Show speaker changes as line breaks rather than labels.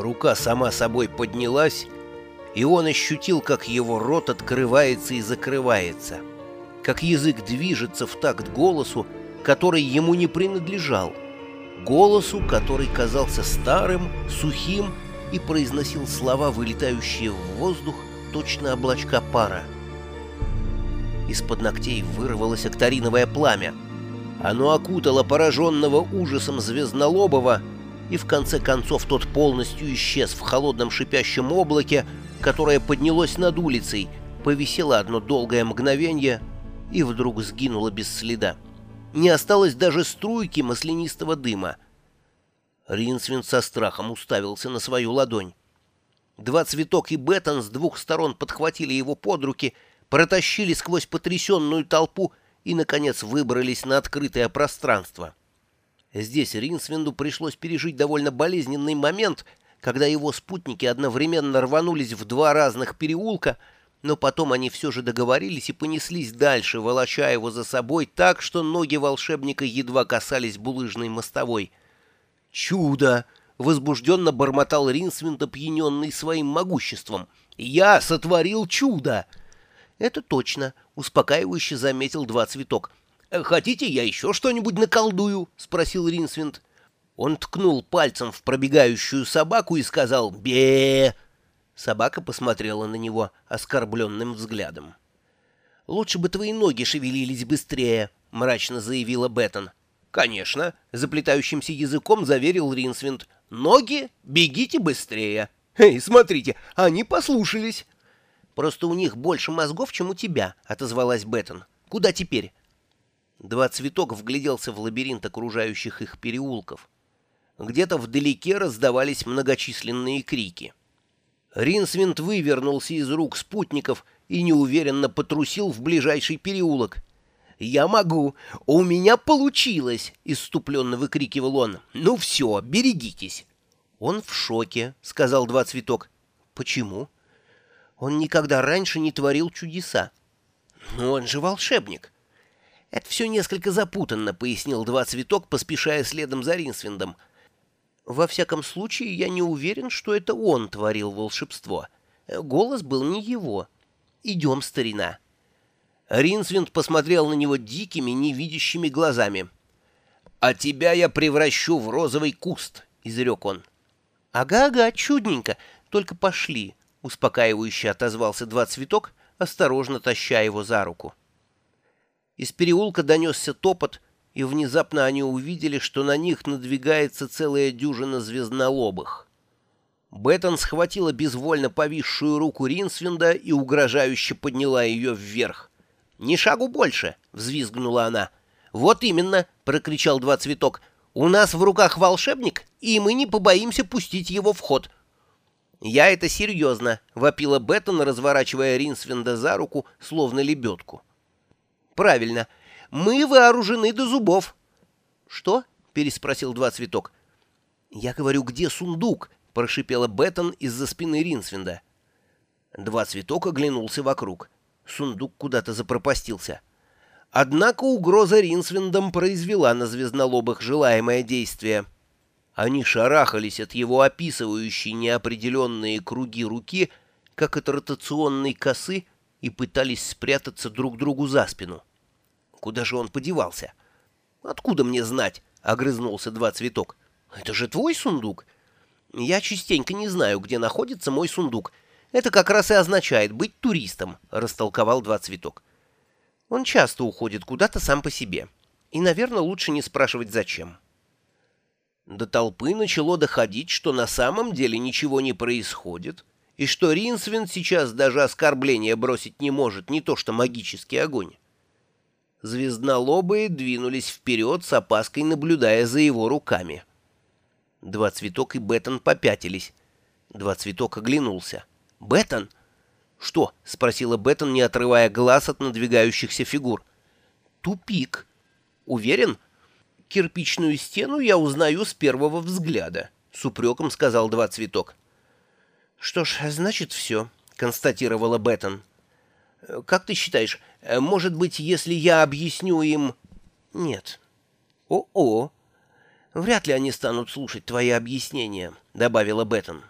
Рука сама собой поднялась, и он ощутил, как его рот открывается и закрывается, как язык движется в такт голосу, который ему не принадлежал, голосу, который казался старым, сухим и произносил слова, вылетающие в воздух, точно облачка пара. Из-под ногтей вырвалось акториновое пламя. Оно окутало пораженного ужасом Звезднолобова, и в конце концов тот полностью исчез в холодном шипящем облаке, которое поднялось над улицей, повисело одно долгое мгновение и вдруг сгинуло без следа. Не осталось даже струйки маслянистого дыма. Ринсвин со страхом уставился на свою ладонь. Два цветок и Беттон с двух сторон подхватили его под руки, протащили сквозь потрясенную толпу и, наконец, выбрались на открытое пространство. Здесь Ринсвинду пришлось пережить довольно болезненный момент, когда его спутники одновременно рванулись в два разных переулка, но потом они все же договорились и понеслись дальше, волоча его за собой так, что ноги волшебника едва касались булыжной мостовой. «Чудо!» — возбужденно бормотал Ринсвинд, опьяненный своим могуществом. «Я сотворил чудо!» «Это точно», — успокаивающе заметил два цветок. «Хотите, я еще что-нибудь наколдую?» — спросил Ринсвинд. Он ткнул пальцем в пробегающую собаку и сказал бе Собака посмотрела на него оскорбленным взглядом. «Лучше бы твои ноги шевелились быстрее», — мрачно заявила Беттон. «Конечно», — заплетающимся языком заверил Ринсвинд. «Ноги, бегите быстрее». «Эй, смотрите, они послушались». «Просто у них больше мозгов, чем у тебя», — отозвалась Беттон. «Куда теперь?» Два цветок вгляделся в лабиринт окружающих их переулков. Где-то вдалеке раздавались многочисленные крики. Ринсвинд вывернулся из рук спутников и неуверенно потрусил в ближайший переулок. «Я могу! У меня получилось!» — иступленно выкрикивал он. «Ну все, берегитесь!» «Он в шоке», — сказал Два Цветок. «Почему?» «Он никогда раньше не творил чудеса». «Но он же волшебник». «Это все несколько запутанно», — пояснил Два Цветок, поспешая следом за Ринсвиндом. «Во всяком случае, я не уверен, что это он творил волшебство. Голос был не его. Идем, старина». Ринсвинд посмотрел на него дикими, невидящими глазами. «А тебя я превращу в розовый куст», — изрек он. «Ага-ага, чудненько, только пошли», — успокаивающе отозвался два цветок, осторожно таща его за руку. Из переулка донесся топот, и внезапно они увидели, что на них надвигается целая дюжина звезднолобых. Беттон схватила безвольно повисшую руку Ринсвинда и угрожающе подняла ее вверх. «Ни шагу больше!» — взвизгнула она. «Вот именно!» — прокричал Два Цветок. «У нас в руках волшебник, и мы не побоимся пустить его в ход». «Я это серьезно!» — вопила Беттон, разворачивая Ринсвинда за руку, словно лебедку. «Правильно. Мы вооружены до зубов». «Что?» — переспросил Два Цветок. «Я говорю, где сундук?» — прошипела Беттон из-за спины Ринсвинда. Два Цветок оглянулся вокруг. Сундук куда-то запропастился. Однако угроза Ринсвиндом произвела на звезднолобых желаемое действие. Они шарахались от его описывающей неопределенные круги руки, как от ротационной косы, и пытались спрятаться друг другу за спину. Куда же он подевался? «Откуда мне знать?» — огрызнулся два цветок. «Это же твой сундук?» «Я частенько не знаю, где находится мой сундук», это как раз и означает быть туристом, растолковал два цветок. Он часто уходит куда-то сам по себе. И, наверное, лучше не спрашивать, зачем. До толпы начало доходить, что на самом деле ничего не происходит, и что Ринсвин сейчас даже оскорбление бросить не может, не то что магический огонь. Звезднолобые двинулись вперед с опаской, наблюдая за его руками. Два цветок и Беттон попятились. Два цветок оглянулся. «Беттон?» «Что?» — спросила Беттон, не отрывая глаз от надвигающихся фигур. «Тупик. Уверен?» «Кирпичную стену я узнаю с первого взгляда», — с упреком сказал Два Цветок. «Что ж, значит, все», — констатировала Беттон. «Как ты считаешь, может быть, если я объясню им...» «Нет». «О-о». «Вряд ли они станут слушать твои объяснения», — добавила Беттон.